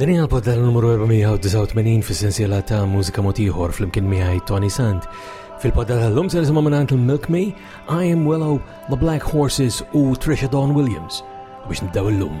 Din hija l-podda numru 489 fis-sensiela ta' mużika motiħor fl-imkien miegħi Tony Sant. Fil-podda tal-lum se nisimgħu mingħand il-Milk Me, I Am Willow, The Black Horses u Trisha Dawn Williams biex nibdew illum.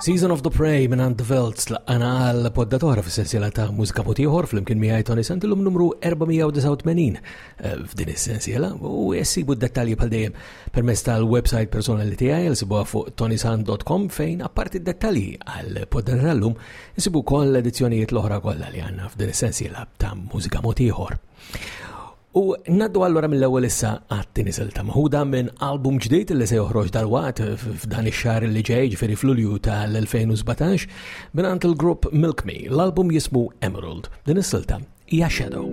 Season of the Prey minn għand Veltz laqqana għal poddatora fis sensiela ta' mużika potiħor fl-imkien miħaj Tony Santilum numru 489 eh, f'din is sensiela u jessibu d-dettalji bħal dejjem permezz tal-website personali tiegħi l sibuha fuq tonisan.com fejn apparti d-dettalji għal poddata tal-lum jsibu koll l-edizzjonijiet l-oħra kollha li għandna f'din is sensiela ta' mużika motiħor. U naddu allura mill-ewwel issa għat-tieni silta maħuda minn album ġdid li se joħroġ dal-waqt f'dan ix-xahar li ġej ġifieri f'Lulju tal-2017 mingħand il-grupp Milk Me. L-album jismu Emerald. Din is-silta hija Shadow.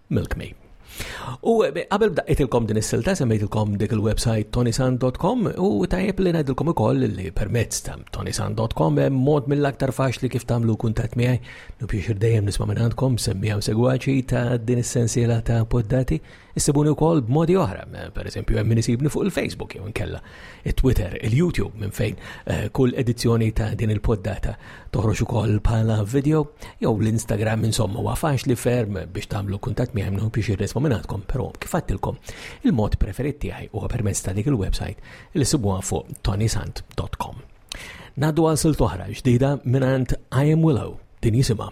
Milk Me. U eh, qabel bdaqqitilkom din is-silta semmejtilkom dik il-website tonisan.com u tajjeb li ngħidilkom ukoll li permezz ta' tonisan.com hemm mod mill-aktar faċli kif tagħmlu kuntatt miegħi. Nupjexir dejjem nisma' minn għandkom semmija u segwaċi ta' din is-sensiela ta' poddati. Issibuni wkoll b'modi oħra, eh, pereżempju hemm min isibni fuq il-Facebook jew inkella it-Twitter, il-YouTube minn fejn eh, kull edizzjoni ta' din il-poddata toħroġ ukoll bħala video jew l-Instagram insomma huwa faċli ferm biex tagħmlu kuntatt miegħi minnu biex jirrisma' minnatkom, però kif għattilkom il-mod preferit tiegħi huwa permezz ta' dik il-website li sibuha fuq tonisant.com. Naddu għal silt oħra ġdida mingħand I Am Willow din jisimha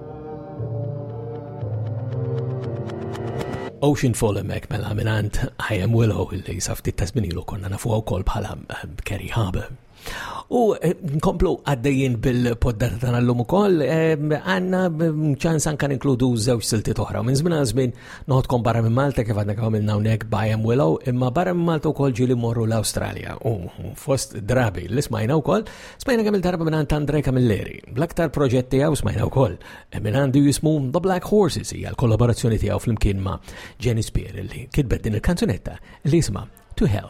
Ocean Fall emmek mela minant I Am Willow li saftit ta' zminilu konna nafu għaw kol bħala eh, Kerry Haber. U eh, nkomplu għaddejjien bil-poddata ta' l-lum ukoll, eh, għanna mm, ċans anka ninkludu żewġ silti toħra. Minn żmien għal żmien noħodkom barra minn Malta kif għandna għamilna hawnhekk by M Willow, imma barra minn Malta wkoll ġieli morru l-Awstralja. U fost drabi l-ismajna wkoll Smajna kemm il-darba minn Andre Camilleri, bl-aktar proġett tiegħu smajna wkoll. Minn għandu jismu The Black Horses hija l-kollaborazzjoni tiegħu flimkien ma' Jenny Spear li kitbet din il-kanzunetta li jisma' To Hell.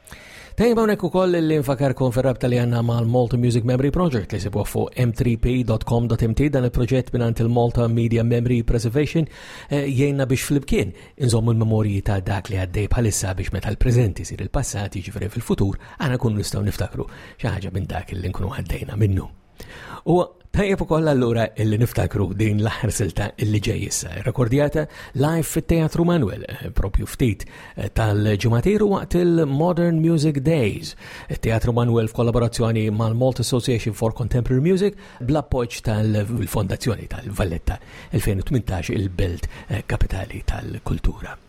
Tejn hawnhekk ukoll li nfakarkom fir-rabta li għandna mal-Malta Music Memory Project li sibuh fuq m3p.com.mt dan il-proġett mingħand il-Malta Media Memory Preservation eh, jgħinna biex flimkien inżommu l-memorji ta' dak li għaddej bħalissa biex meta l-preżent isir il-passat jiġifieri fil-futur aħna nkunu nistgħu niftakru xi ħaġa minn dak li nkunu għaddejna minnu. U Tajjeb ukoll allura illi niftakru din l-aħħar silta illi ġej issa, rekordjata live fit-Teatru Manuel, eh, propju ftit eh, tal-ġimatiru waqt il-Modern Music Days. Teatru Manuel f'kollaborazzjoni mal-Malta Association for Contemporary Music bl-appoġġ tal-Fondazzjoni tal-Valletta 2018 il-Belt eh, Kapitali tal-Kultura.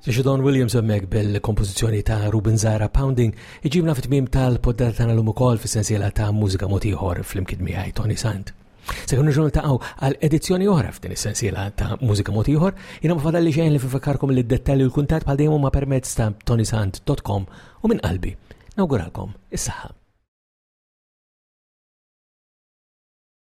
Sir Don Williams hemmhekk bil-kompożizzjoni ta' Ruben Zara Pounding iġibna fit-tmiem tal-poddata tagħna lum ukoll fis-sensiela ta' mużika mod ieħor flimkien miegħi Tony Sant. Se kunu ġurnal taqgħu għal edizzjoni oħra f'din is-sensiela ta' mużika mod ieħor, jiena ma fadalli xejn li fifakarkom li d-dettalji u l-kuntatt bħal dejjem huma permezz ta' tonysant.com u minn qalbi. Nawguralkom is-saħħa.